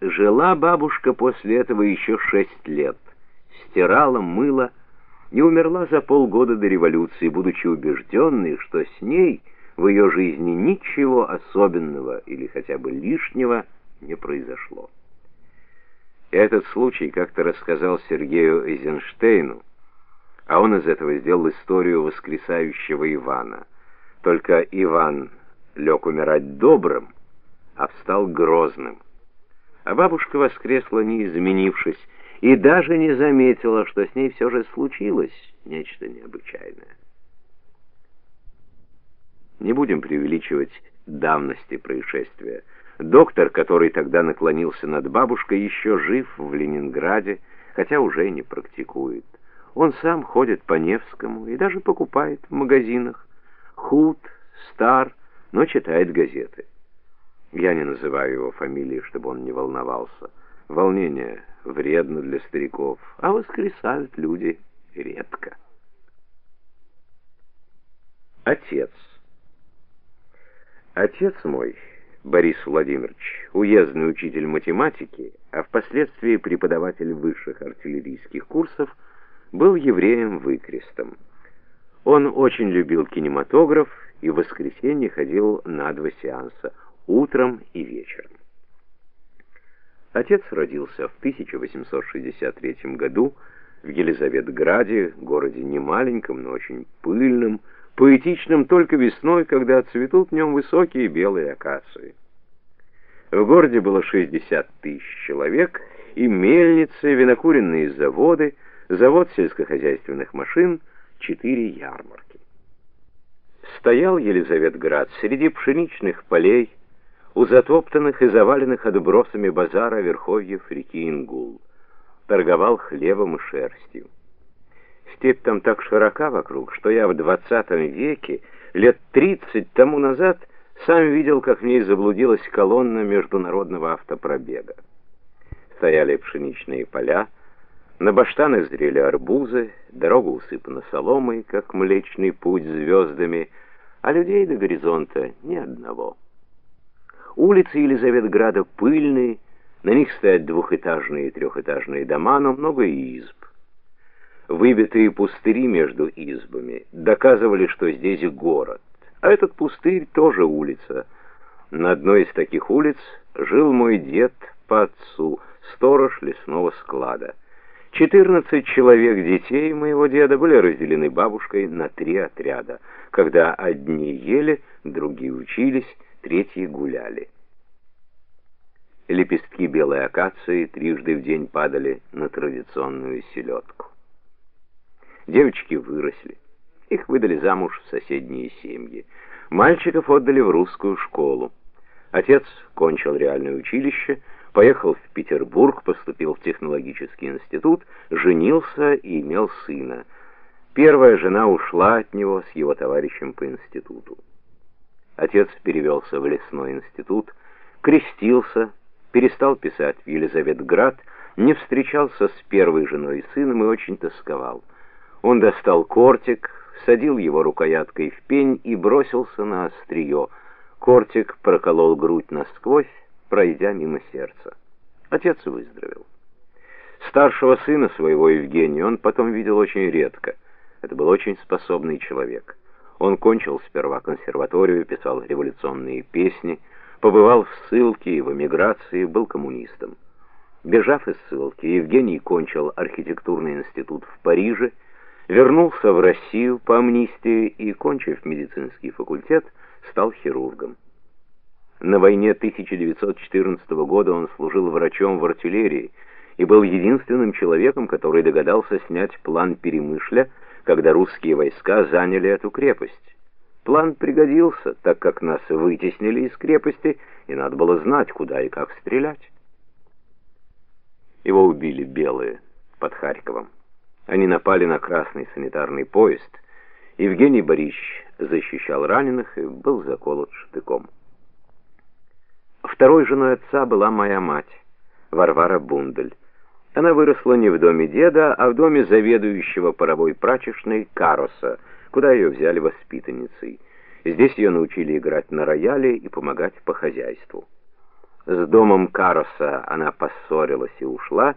Жила бабушка после этого еще шесть лет. Стирала, мыла и умерла за полгода до революции, будучи убежденной, что с ней в ее жизни ничего особенного или хотя бы лишнего не произошло. Этот случай как-то рассказал Сергею Эйзенштейну, а он из этого сделал историю воскресающего Ивана. Только Иван лег умирать добрым, а встал грозным. А бабушка воскресла, не изменившись, и даже не заметила, что с ней все же случилось нечто необычайное. Не будем преувеличивать давности происшествия. Доктор, который тогда наклонился над бабушкой, еще жив в Ленинграде, хотя уже не практикует. Он сам ходит по Невскому и даже покупает в магазинах. Худ, стар, но читает газеты. Я не называю его фамилии, чтобы он не волновался. Волнение вредно для стариков, а воскресают люди редко. Отец. Отец мой, Борис Владимирович, уездный учитель математики, а впоследствии преподаватель высших артиллерийских курсов, был евреем-выкрестом. Он очень любил кинематограф и в воскресенье ходил на два сеанса – утром и вечером. Отец родился в 1863 году в Елизаветграде, городе немаленьком, но очень пыльном, поэтичном только весной, когда цветут в нем высокие белые акации. В городе было 60 тысяч человек, и мельницы, винокуренные заводы, завод сельскохозяйственных машин, четыре ярмарки. Стоял Елизаветград среди пшеничных полей, у затоптанных и заваленных отбросами базара верховьев реки Ингул. Торговал хлебом и шерстью. Степь там так широка вокруг, что я в двадцатом веке, лет тридцать тому назад, сам видел, как в ней заблудилась колонна международного автопробега. Стояли пшеничные поля, на баштанах зрели арбузы, дорога усыпана соломой, как Млечный Путь звездами, а людей до горизонта ни одного. Улицы Елизаветграда пыльные, на них стоят двухэтажные и трехэтажные дома, но много изб. Выбитые пустыри между избами доказывали, что здесь город. А этот пустырь тоже улица. На одной из таких улиц жил мой дед по отцу, сторож лесного склада. Четырнадцать человек детей моего деда были разделены бабушкой на три отряда, когда одни ели, другие учились, третьи гуляли. Лепестки белой акации трижды в день падали на традиционную селедку. Девочки выросли. Их выдали замуж в соседние семьи. Мальчиков отдали в русскую школу. Отец кончил реальное училище, поехал в Петербург, поступил в технологический институт, женился и имел сына. Первая жена ушла от него с его товарищем по институту. Отец перевелся в лесной институт, крестился, перестал писать в Елизаветград, не встречался с первой женой и сыном и очень тосковал. Он достал кортик, садил его рукояткой в пень и бросился на острие. Кортик проколол грудь насквозь, пройдя мимо сердца. Отец выздоровел. Старшего сына своего Евгения он потом видел очень редко. Это был очень способный человек. Он кончил сперва консерваторию, писал революционные песни, побывал в ссылке и в эмиграции, был коммунистом. Бежав из ссылки, Евгений кончил архитектурный институт в Париже, вернулся в Россию по амнистии и, кончив медицинский факультет, стал хирургом. На войне 1914 года он служил врачом в артиллерии и был единственным человеком, который догадался снять план Перемышля, когда русские войска заняли эту крепость. План пригодился, так как нас вытеснили из крепости, и надо было знать, куда и как стрелять. Его убили белые под Харьковом. Они напали на красный санитарный поезд. Евгений Борисович защищал раненых и был заколот штыком. Второй женой отца была моя мать, Варвара Бундель. Она выросла не в доме деда, а в доме заведующего паровой прачечной Кароса, куда ее взяли воспитанницей. Здесь ее научили играть на рояле и помогать по хозяйству. с домом Кароса она поссорилась и ушла,